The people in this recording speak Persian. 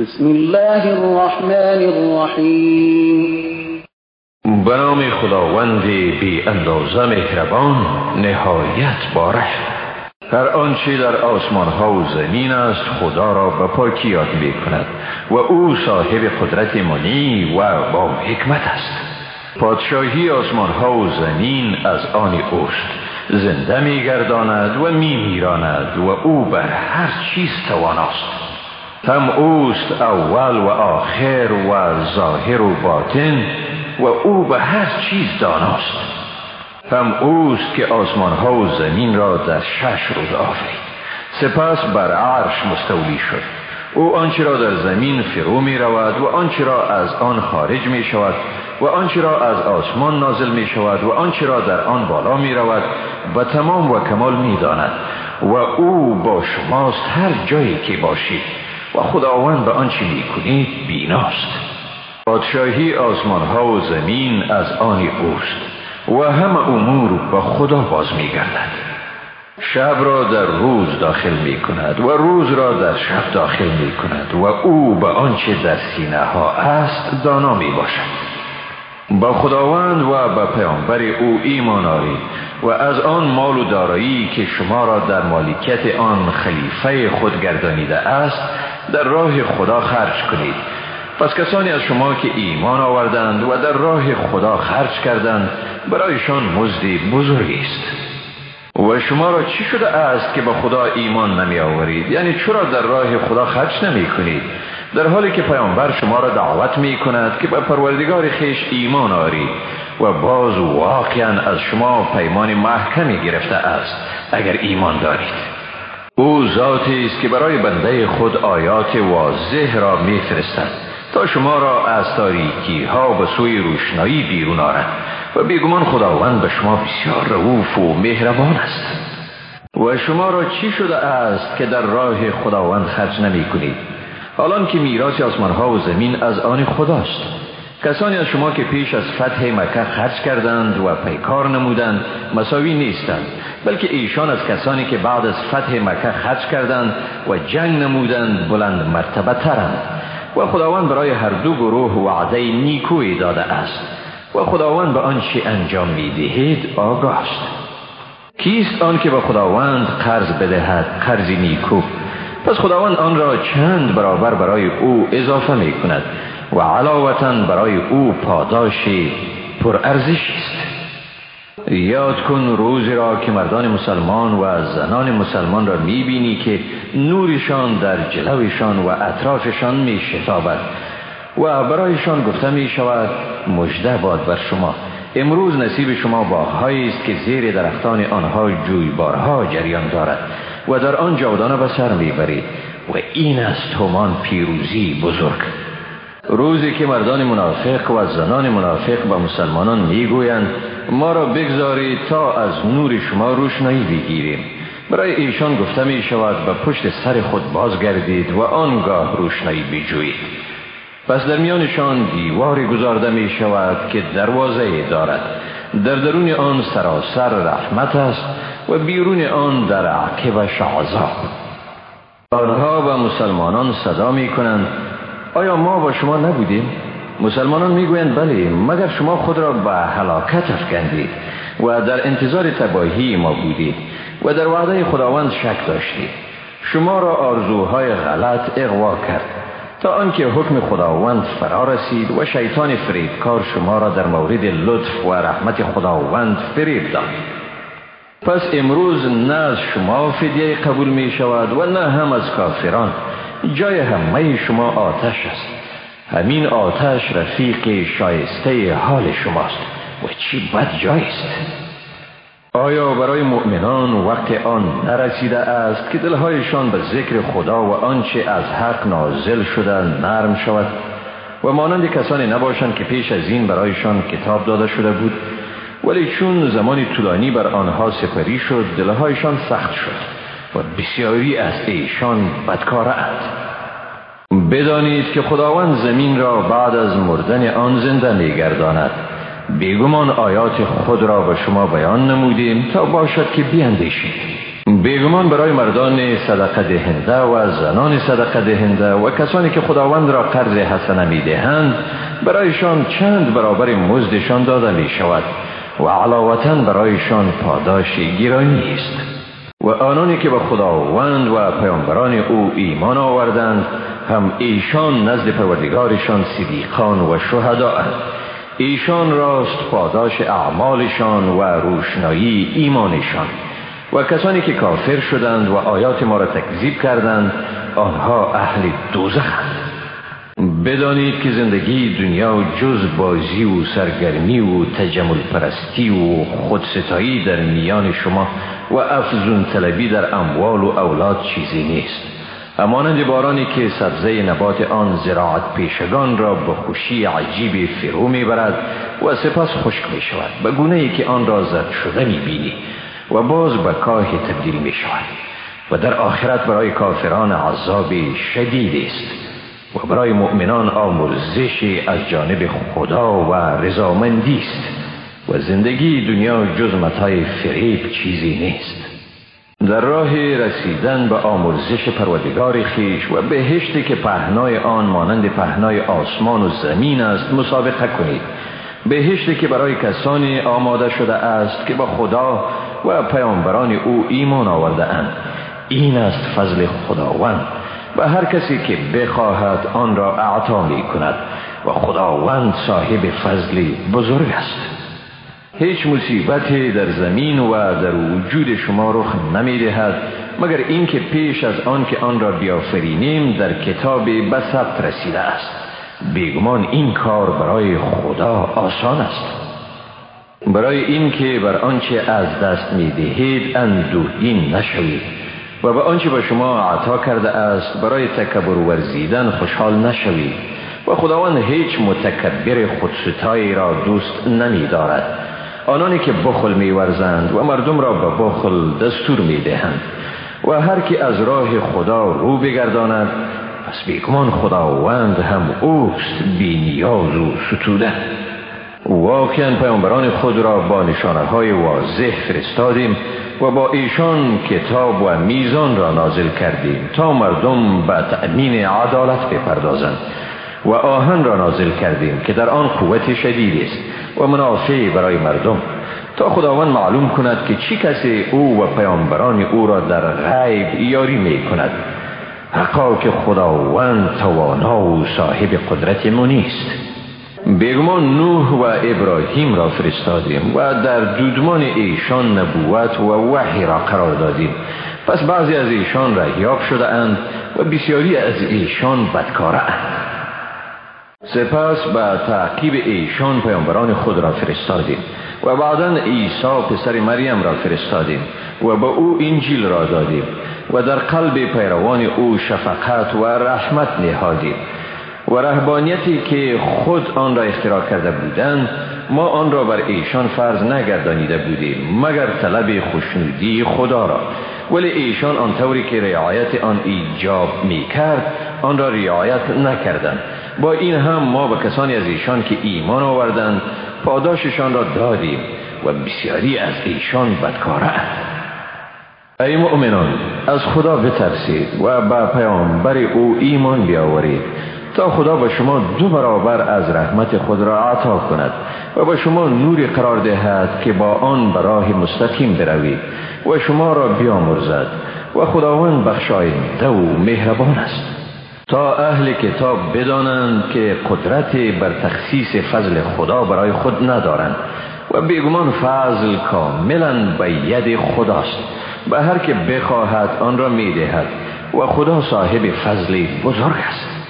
بسم الله الرحمن الرحیم. به نام خداوند بی اندازه مهربان نهایت باره هر آنچه در آسمان ها و زمین است خدا را به پاکی یاد می کند و او صاحب قدرت منی و با حکمت است. پادشاهی آسمان ها و زمین از آن اوست. زنده می گرداند و می میراند و او بر هر چیز تواناست. هم اوست اول و آخر و ظاهر و باطن و او به هر چیز داناست. هم اوست که آسمان ها و زمین را در شش روز آفرید. سپس بر عرش مستولی شد. او آنچه را در زمین فرو می رود و آنچه را از آن خارج می شود و آنچه را از آسمان نازل می شود و آنچه را در آن بالا می رود و تمام و کمال می داند. و او با شماست هر جایی که باشید. و خداوند به آنچه می کنید بیناست. پادشاهی آسمان ها و زمین از آن اوست و همه امور به خدا باز می گردد شب را در روز داخل می کند و روز را در شب داخل می کند و او به آنچه در سینه ها است دانا می باشد با خداوند و به پیامبر او ایمان آرید و از آن مال و دارایی که شما را در مالکیت آن خلیفه خود گردانیده است در راه خدا خرج کنید. پس کسانی از شما که ایمان آوردند و در راه خدا خرج کردند برایشان مزدی بزرگی است. و شما را چی شده است که به خدا ایمان نمی آورید یعنی چرا در راه خدا خرج نمی کنید در حالی که پیامبر شما را دعوت می کند که به پروردگار خیش ایمان آرید و باز واقعا از شما پیمان محکمی گرفته است اگر ایمان دارید. او ذاتی است که برای بنده خود آیات واضح را میفرستد تا شما را از تاریکی ها به سوی روشنایی بیرون آرد و بیگمان خداوند به شما بسیار رعوف و مهربان است. و شما را چی شده است که در راه خداوند خرج نمی کنید حالان که میراث آسمان ها و زمین از آن خداست. کسانی از شما که پیش از فتح مکه خرج کردند و پیکار نمودند مساوی نیستند بلکه ایشان از کسانی که بعد از فتح مکه خرج کردند و جنگ نمودند بلند مرتبه ترند. و خداوند برای هر دو گروه وعده نیکوی داده است. و خداوند به آنچه انجام می‌دهید آگاه است کیست آن که به خداوند قرض بدهد قرضی نیکو؟ پس خداوند آن را چند برابر برای او اضافه می کند و علاوتا برای او پاداشی پر ارزش است. یاد کن روزی را که مردان مسلمان و زنان مسلمان را می‌بینی که نورشان در جلوشان و اطرافشان می شتابد و برایشان گفته می شود مجده باد بر شما امروز نصیب شما باغهایی است که زیر درختان آنها جویبارها جریان دارد. و در آن جاودانه به سر می‌برید و این است همان پیروزی بزرگ. روزی که مردان منافق و زنان منافق به مسلمانان می‌گویند ما را بگذارید تا از نور شما روشنایی بگیریم. برای ایشان گفته می شود به پشت سر خود بازگردید و آنگاه روشنایی بجویید. پس در میانشان دیواری گذارده می شود که دروازه دارد. در درون آن سراسر رحمت است و بیرون آن در عقب عذاب آنها به مسلمانان صدا می کنند. آیا ما با شما نبودیم؟ مسلمانان می‌گویند بله مگر شما خود را به هلاکت افکندید و در انتظار تباهی ما بودید و در وعده خداوند شک داشتید؟ شما را آرزوهای غلط اغوا کرد. تا آنکه حکم خداوند فرا رسید و شیطان فریبکار شما را در مورد لطف و رحمت خداوند فریب داد. پس امروز نه از شما فدیه قبول می شود و نه هم از کافران. جای همه شما آتش است. همین آتش رفیق شایسته حال شماست. و چی بد جایست. آیا برای مؤمنان وقت آن نرسیده است که دلهایشان به ذکر خدا و آنچه از حق نازل شده نرم شود؟ و مانند کسانی نباشند که پیش از این برایشان کتاب داده شده بود ولی چون زمانی طولانی بر آنها سپری شد دلهایشان سخت شد و بسیاری از ایشان بدکاره بدانید که خداوند زمین را بعد از مردن آن زنده میگرداند. بیگمان آیات خود را به شما بیان نمودیم تا باشد که بیاندیشید بیگمان برای مردان صدقه دهنده و زنان صدقه دهنده و کسانی که خداوند را قرض حسنه می دهند برایشان چند برابر مزدشان داده می شود و علاوتا برایشان پاداش گرانی است. و آنانی که به خداوند و پیامبران او ایمان آوردند هم ایشان نزد پروردگارشان صدیقان و شهدا ایشان راست پاداش اعمالشان و روشنایی ایمانشان. و کسانی که کافر شدند و آیات ما را تکذیب کردند آنها اهل دوزخند. بدانید که زندگی دنیا جز بازی و سرگرمی و تجمل پرستی و خودستایی در میان شما و افزون طلبی در اموال و اولاد چیزی نیست. همانند بارانی که سبزه نبات آن زراعت پیشگان را به خوشی عجیبی فرو می‌برد و سپس خشک می شود به گونه ای که آن را زد شده می بینی و باز به کاه تبدیل می شود و در آخرت برای کافران عذاب شدید است و برای مؤمنان آمرزشی از جانب خدا و رضامندی است و زندگی دنیا جز متای فریب چیزی نیست. در راه رسیدن به آمرزش پروردگار خیش و بهشتی که پهنای آن مانند پهنای آسمان و زمین است مسابقه کنید. بهشتی که برای کسانی آماده شده است که با خدا و پیامبران او ایمان آورده اند. این است فضل خداوند و هر کسی که بخواهد آن را اعطا می کند و خداوند صاحب فضلی بزرگ است. هیچ مصیبتی در زمین و در وجود شما رخ نمی دهد مگر اینکه پیش از آن که آن را بیافرینیم در کتاب ثبت رسیده است. بیگمان این کار برای خدا آسان است. برای اینکه بر آنچه از دست می دهید اندوهین نشوید و به آنچه به شما عطا کرده است برای تکبر ورزیدن خوشحال نشوید و خداوند هیچ متکبر خودستایی را دوست نمی دارد آنانی که بخل میورزند و مردم را به بخل دستور می‌دهند و هر کی از راه خدا رو بگرداند پس بیگمان خداوند هم اوست بی نیاز و ستوده. واقعا پیامبران خود را با نشانه های واضح فرستادیم و با ایشان کتاب و میزان را نازل کردیم تا مردم به تأمین عدالت بپردازند. و آهن را نازل کردیم که در آن قوت شدید است و منافع برای مردم. تا خداوند معلوم کند که چی کسی او و پیامبران او را در غیب یاری می کند حقا که خداوند توانا و صاحب قدرت منیست بیگمان نوح و ابراهیم را فرستادیم و در دودمان ایشان نبوت و وحی را قرار دادیم. پس بعضی از ایشان رهیاب شده اند و بسیاری از ایشان بدکاره اند سپس به تعقیب ایشان پیامبران خود را فرستادیم و بعدا عیسی پسر مریم را فرستادیم و به او انجیل را دادیم و در قلب پیروان او شفقت و رحمت نهادیم و رهبانیتی که خود آن را اختراع کرده بودند ما آن را بر ایشان فرض نگردانیده بودیم مگر طلب خوشنودی خدا را. ولی ایشان آن طوری که رعایت آن ایجاب می کرد آن را رعایت نکردند. با این هم ما به کسانی از ایشان که ایمان آوردند پاداششان را دادیم و بسیاری از ایشان بدکاره ای مؤمنان از خدا بترسید و به پیامبر او ایمان بیاورید تا خدا به شما دو برابر از رحمت خود را عطا کند و به شما نوری قرار دهد که با آن به راه مستقیم بروید و شما را بیامرزد و خداوند بخشاینده و مهربان است. تا اهل کتاب بدانند که قدرت بر تخصیص فضل خدا برای خود ندارند و بیگمان فضل کاملا به ید خداست. به هر که بخواهد آن را می‌دهد و خدا صاحب فضل بزرگ است.